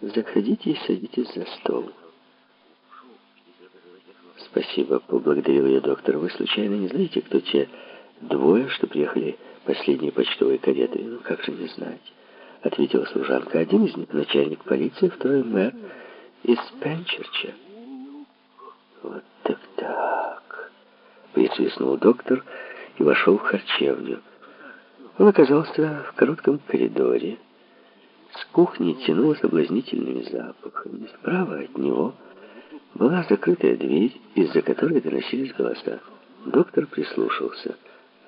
Заходите и садитесь за стол. Спасибо, поблагодарил ее доктор. Вы случайно не знаете, кто те двое, что приехали последние почтовые кареты? Ну, как же не знать? Ответила служанка. Один из них начальник полиции, второй мэр из Пенчерча. Вот так так. Присвистнул доктор и вошел в харчевню. Он оказался в коротком коридоре. Кухни тянуло соблазнительными запахами. Справа от него была закрытая дверь, из-за которой доносились голоса. Доктор прислушался.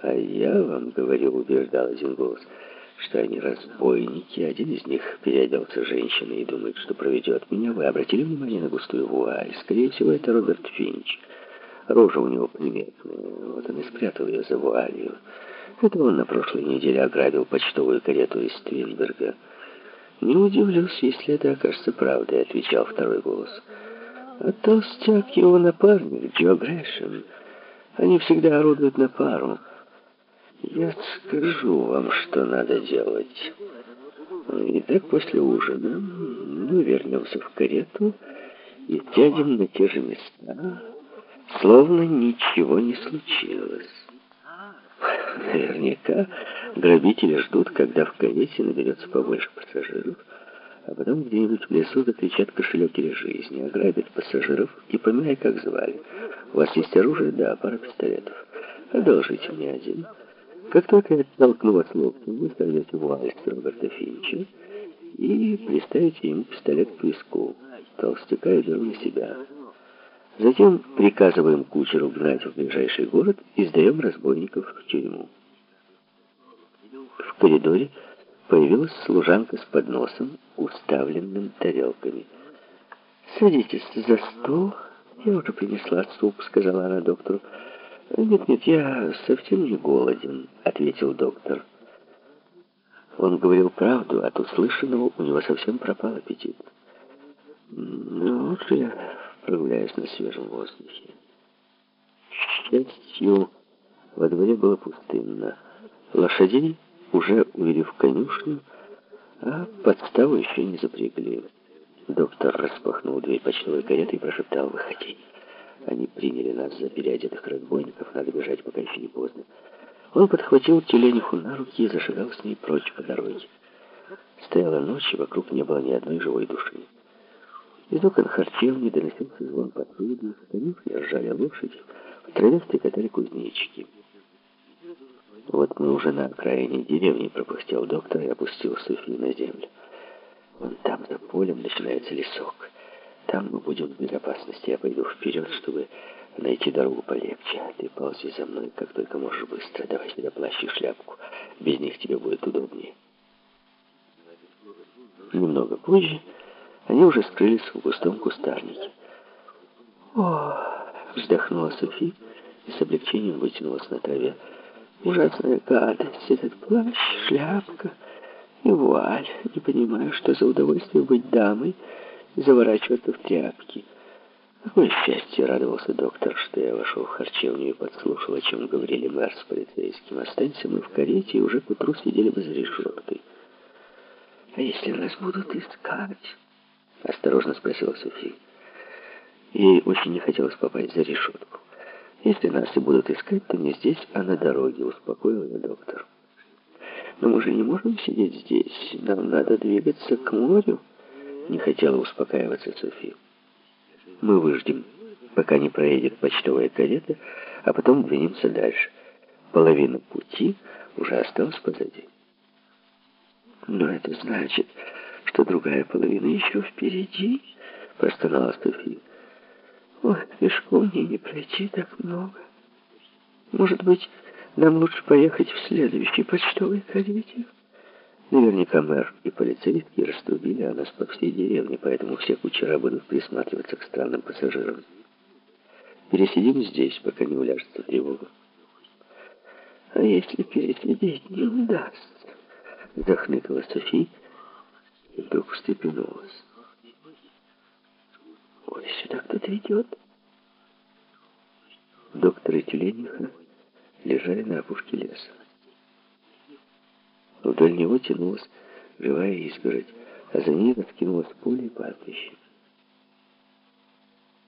«А я вам говорю», — убеждал один голос, «что они разбойники. Один из них переоделся женщиной и думает, что проведет меня. Вы обратили внимание на густую вуаль? Скорее всего, это Роберт Финч. Рожа у него приметная. Вот он и спрятал ее за вуалью. Это он на прошлой неделе ограбил почтовую карету из Твинберга». «Не удивлюсь, если это окажется правдой», — отвечал второй голос. А толстяк его напарник, Джо Грэшем, они всегда орудуют на пару. Я скажу вам, что надо делать. И так после ужина мы вернемся в карету и сядем на те же места, словно ничего не случилось. Наверняка грабители ждут, когда в карете наберется побольше пассажиров, а потом где-нибудь в лесу закричат кошелек или жизни, ограбят пассажиров и поминай, как звали. У вас есть оружие? Да, пара пистолетов. Одолжите мне один. Как только я оттолкну вас локтем, вы сорвете вальс Роберта Финча и приставите ему пистолет к виску. Толстяка я беру на себя. Затем приказываем кучеру гнать в ближайший город и сдаем разбойников в тюрьму. В коридоре появилась служанка с подносом, уставленным тарелками. «Садитесь за стол. Я уже принесла суп», — сказала она доктору. «Нет-нет, я совсем не голоден», — ответил доктор. Он говорил правду, от услышанного у него совсем пропал аппетит. «Ну, лучше я прогуляюсь на свежем воздухе». К счастью, во дворе было пустынно. Лошадей уже увели в конюшню, а подставу еще не запрягли. Доктор распахнул дверь почтовой кареты и прошептал «Выходи». Они приняли нас за переодетых разбойников, надо бежать, пока еще не поздно. Он подхватил тюлениху на руки и зашагал с ней прочь по дороге. Стояла ночь, и вокруг не было ни одной живой души. Из окон харчевни доносился звон посуды, в конюшне ржали лошади, в траве стрекотали кузнечики. Вот мы уже на окраине деревни, пропустил доктор и опустил Софи на землю. Вон там, за полем, начинается лесок. Там мы будем в безопасности. Я пойду вперед, чтобы найти дорогу полегче. Ты ползи за мной, как только можешь быстро. Давай сюда плащ и шляпку. Без них тебе будет удобнее. Немного позже они уже скрылись в густом кустарнике. «О!» — вздохнула Софи и с облегчением вытянулась на траве. Ужасная гадость, этот плащ, шляпка и вуаль. Не понимаю, что за удовольствие быть дамой и заворачиваться в тряпки. Какое счастье, радовался доктор, что я вошел в харчевню и подслушал, о чем говорили мэр с полицейским. Останься мы в карете, и уже к утру сидели бы за решеткой. «А если нас будут искать?» — осторожно спросила София. Ей очень не хотелось попасть за решетку. Если нас и будут искать, то не здесь, а на дороге, успокоил ее доктор. Но мы же не можем сидеть здесь. Нам надо двигаться к морю. Не хотела успокаиваться София. Мы выждем, пока не проедет почтовая карета, а потом двинемся дальше. Половина пути уже осталась позади. Но это значит, что другая половина еще впереди, простонала София. Ой, пешком мне не пройти так много. Может быть, нам лучше поехать в следующей почтовой карете? Наверняка мэр и полицейские раструбили о нас по всей деревне, поэтому все кучера будут присматриваться к странным пассажирам. Пересидим здесь, пока не уляжется тревога. А если пересидеть не удастся? Захныкала Софи и вдруг встрепенулась. Ой, сюда кто-то идет. Доктор и тюлениха лежали на опушке леса. Вдоль него тянулась живая изгородь, а за ней раскинулось поле и пастбище.